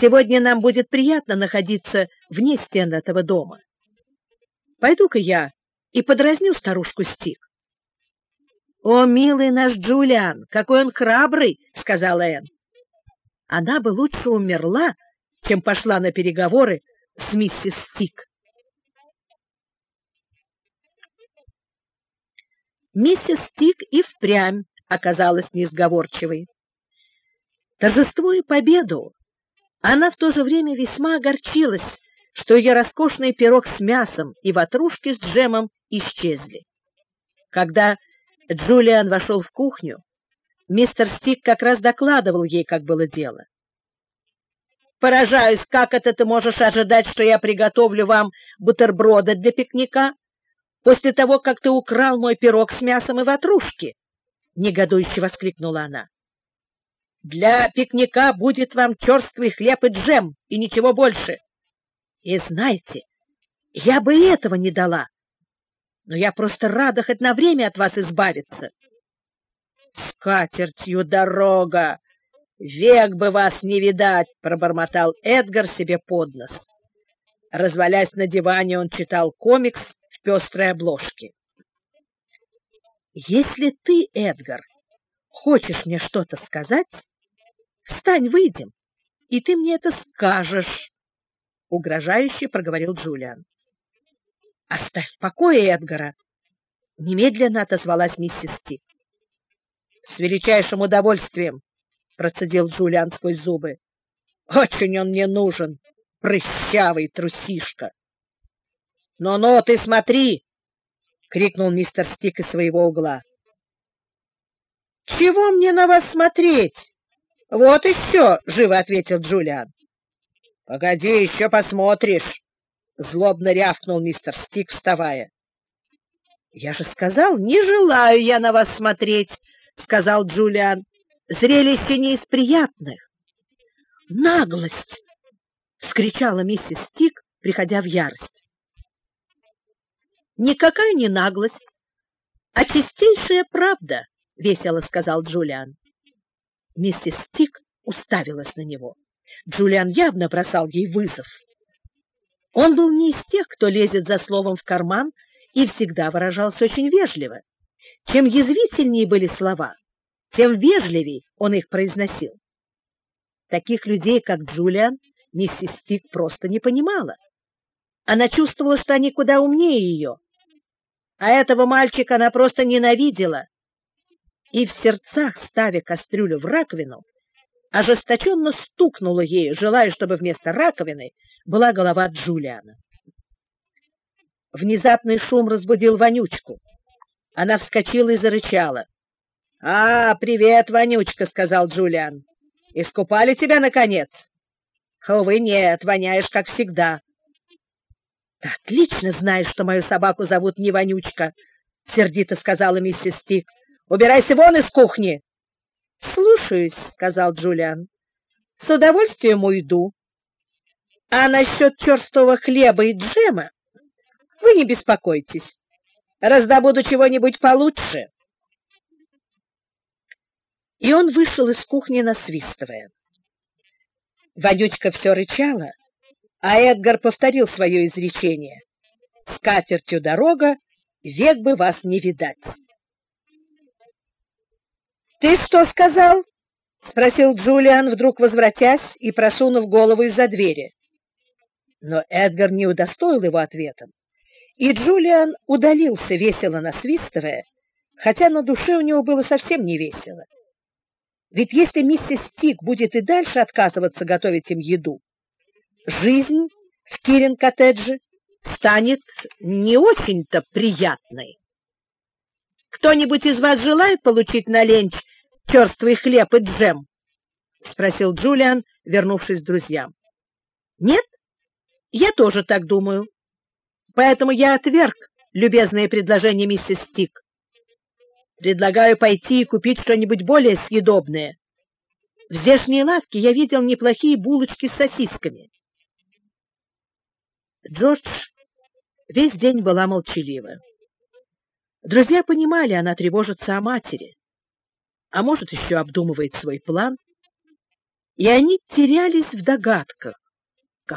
Сегодня нам будет приятно находиться вне стен этого дома. Пойду-ка я и подразню старушку Стик. «О, милый наш Джулиан, какой он храбрый!» — сказала Энн. Она бы лучше умерла, чем пошла на переговоры с миссис Стик. Миссис Стик и впрямь оказалась несговорчивой. Торжествуя победу, она в то же время весьма огорчилась, что ее роскошный пирог с мясом и ватрушки с джемом исчезли. Когда Джулиан вошел в кухню, мистер Стик как раз докладывал ей, как было дело. «Поражаюсь, как это ты можешь ожидать, что я приготовлю вам бутерброды для пикника после того, как ты украл мой пирог с мясом и ватрушки?» — негодующе воскликнула она. Для пикника будет вам черствый хлеб и джем, и ничего больше. И знаете, я бы этого не дала, но я просто рада хоть на время от вас избавиться. — Скатертью дорога! Век бы вас не видать! — пробормотал Эдгар себе под нос. Развалясь на диване, он читал комикс в пестрой обложке. — Если ты, Эдгар, хочешь мне что-то сказать, Встань, выйдем, и ты мне это скажешь, — угрожающе проговорил Джулиан. — Оставь в покое Эдгара, — немедленно отозвалась миссис Ти. — С величайшим удовольствием, — процедил Джулиан сквозь зубы. — Очень он мне нужен, прыщавый трусишка. «Но, — Но-но, ты смотри! — крикнул мистер Стик из своего угла. — Чего мне на вас смотреть? — Вот и все, — живо ответил Джулиан. — Погоди, еще посмотришь, — злобно рявкнул мистер Стик, вставая. — Я же сказал, не желаю я на вас смотреть, — сказал Джулиан. — Зрелище не из приятных. — Наглость! — вскричала миссис Стик, приходя в ярость. — Никакая не наглость, а чистейшая правда, — весело сказал Джулиан. Миссис Тик уставилась на него. Джулиан явно бросал ей вызов. Он был не из тех, кто лезет за словом в карман и всегда выражался очень вежливо. Чем язвительнее были слова, тем вежливее он их произносил. Таких людей, как Джулиан, миссис Тик просто не понимала. Она чувствовала, что они куда умнее ее. А этого мальчика она просто ненавидела и в сердцах, ставя кастрюлю в раковину, ожесточенно стукнула ею, желая, чтобы вместо раковины была голова Джулиана. Внезапный шум разбудил Вонючку. Она вскочила и зарычала. — А, привет, Вонючка, — сказал Джулиан. — Искупали тебя, наконец? — Увы, нет, воняешь, как всегда. — Ты отлично знаешь, что мою собаку зовут не Вонючка, — сердито сказала миссис Стик. Убирайся вон из кухни. — Слушаюсь, — сказал Джулиан. — С удовольствием уйду. А насчет черстого хлеба и джема вы не беспокойтесь. Раздобуду чего-нибудь получше. И он вышел из кухни, насвистывая. Вонючка все рычала, а Эдгар повторил свое изречение. «С катертью дорога, век бы вас не видать». «Ты что сказал?» — спросил Джулиан, вдруг возвратясь и просунув голову из-за двери. Но Эдгар не удостоил его ответом, и Джулиан удалился, весело насвистывая, хотя на душе у него было совсем не весело. Ведь если миссис Стик будет и дальше отказываться готовить им еду, жизнь в Кирин-коттедже станет не очень-то приятной. Кто-нибудь из вас желает получить на ленч черствый хлеб и джем? — спросил Джулиан, вернувшись к друзьям. — Нет? Я тоже так думаю. Поэтому я отверг любезное предложение миссис Стик. Предлагаю пойти и купить что-нибудь более съедобное. В здешней лавке я видел неплохие булочки с сосисками. Джордж весь день была молчалива. Друзья понимали, она тревожится о матери, а может, еще обдумывает свой план. и они терялись в догадках.